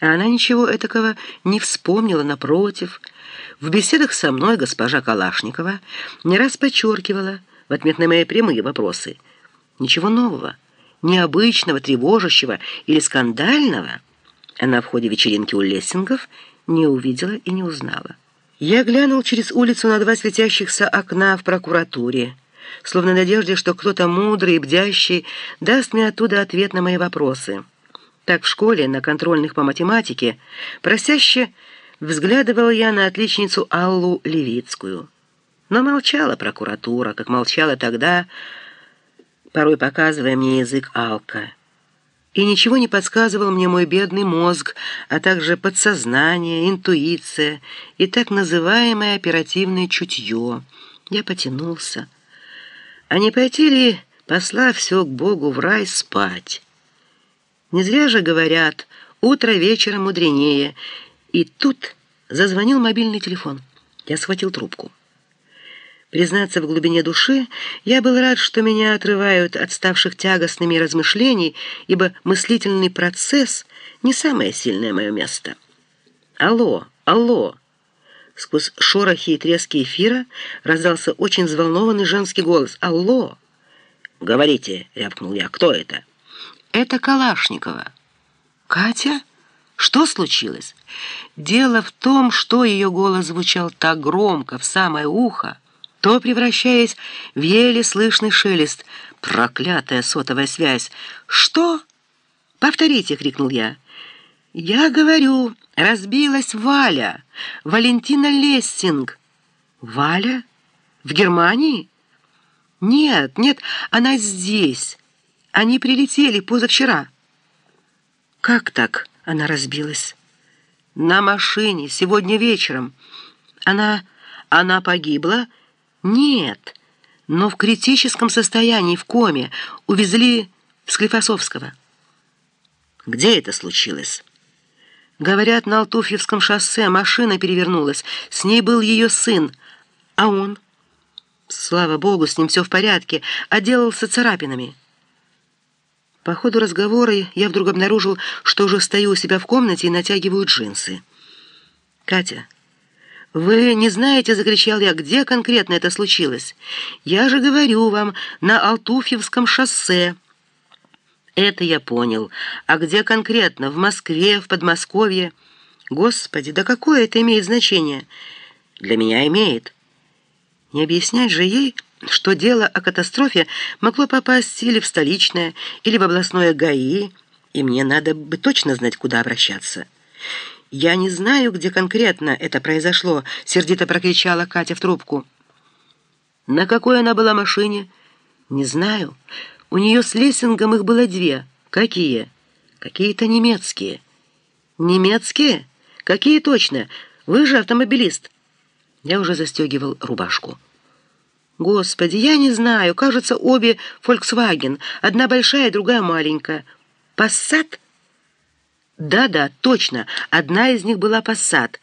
А она ничего этакого не вспомнила, напротив. В беседах со мной госпожа Калашникова не раз подчеркивала в ответ на мои прямые вопросы. Ничего нового, необычного, тревожащего или скандального она в ходе вечеринки у Лессингов не увидела и не узнала. Я глянул через улицу на два светящихся окна в прокуратуре, словно в надежде, что кто-то мудрый и бдящий даст мне оттуда ответ на мои вопросы. Так в школе, на контрольных по математике, просяще взглядывал я на отличницу Аллу Левицкую. Но молчала прокуратура, как молчала тогда, порой показывая мне язык Алка. И ничего не подсказывал мне мой бедный мозг, а также подсознание, интуиция и так называемое оперативное чутье. Я потянулся. А не пойти ли, послав все к Богу в рай, спать? Не зря же говорят, утро вечера мудренее. И тут зазвонил мобильный телефон. Я схватил трубку. Признаться в глубине души, я был рад, что меня отрывают от ставших тягостными размышлений, ибо мыслительный процесс — не самое сильное мое место. «Алло, алло!» Сквозь шорохи и трески эфира раздался очень взволнованный женский голос. «Алло!» «Говорите!» — рявкнул я. «Кто это?» Это Калашникова. Катя? Что случилось? Дело в том, что ее голос звучал так громко, в самое ухо, то превращаясь в еле слышный шелест. Проклятая сотовая связь. «Что?» «Повторите!» — крикнул я. «Я говорю, разбилась Валя, Валентина Лессинг». «Валя? В Германии?» «Нет, нет, она здесь». Они прилетели позавчера». «Как так?» — она разбилась. «На машине, сегодня вечером. Она... она погибла?» «Нет, но в критическом состоянии, в коме. Увезли в Склифосовского». «Где это случилось?» «Говорят, на Алтуфьевском шоссе машина перевернулась. С ней был ее сын. А он?» «Слава богу, с ним все в порядке. Отделался царапинами». По ходу разговора я вдруг обнаружил, что уже стою у себя в комнате и натягиваю джинсы. «Катя, вы не знаете, — закричал я, — где конкретно это случилось? Я же говорю вам, на Алтуфьевском шоссе». «Это я понял. А где конкретно? В Москве, в Подмосковье?» «Господи, да какое это имеет значение?» «Для меня имеет». «Не объяснять же ей...» что дело о катастрофе могло попасть или в столичное, или в областное ГАИ, и мне надо бы точно знать, куда обращаться. «Я не знаю, где конкретно это произошло», — сердито прокричала Катя в трубку. «На какой она была машине?» «Не знаю. У нее с Лессингом их было две. Какие?» «Какие-то немецкие». «Немецкие? Какие точно? Вы же автомобилист». Я уже застегивал рубашку. Господи, я не знаю. Кажется, обе Volkswagen. Одна большая, другая маленькая. Passat? Да-да, точно. Одна из них была Passat.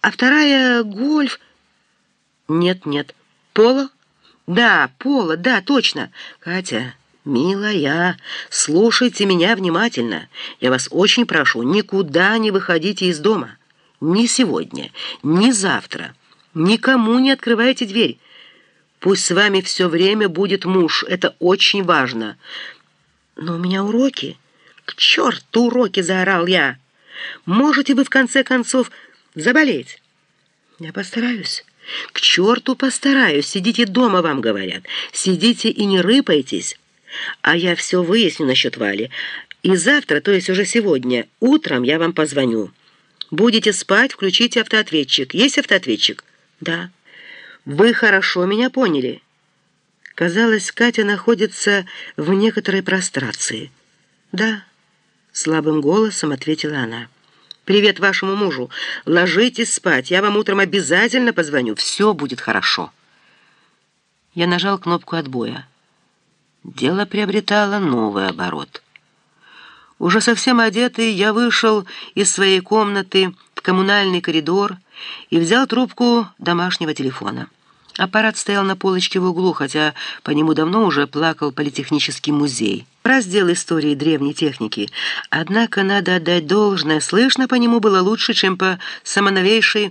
А вторая Гольф. Нет-нет. Поло? Да, Поло, да, точно. Катя, милая, слушайте меня внимательно. Я вас очень прошу, никуда не выходите из дома. Ни сегодня, ни завтра. Никому не открывайте дверь. Пусть с вами все время будет муж, это очень важно. Но у меня уроки. К черту уроки, заорал я. Можете вы в конце концов заболеть? Я постараюсь. К черту постараюсь. Сидите дома, вам говорят. Сидите и не рыпайтесь. А я все выясню насчет Вали. И завтра, то есть уже сегодня, утром я вам позвоню. Будете спать, включите автоответчик. Есть автоответчик? Да. Вы хорошо меня поняли?» Казалось, Катя находится в некоторой прострации. «Да», — слабым голосом ответила она. «Привет вашему мужу. Ложитесь спать. Я вам утром обязательно позвоню. Все будет хорошо». Я нажал кнопку отбоя. Дело приобретало новый оборот. Уже совсем одетый, я вышел из своей комнаты в коммунальный коридор и взял трубку домашнего телефона. Аппарат стоял на полочке в углу, хотя по нему давно уже плакал Политехнический музей. Раздел истории древней техники. Однако надо отдать должное, слышно по нему было лучше, чем по самоновейшей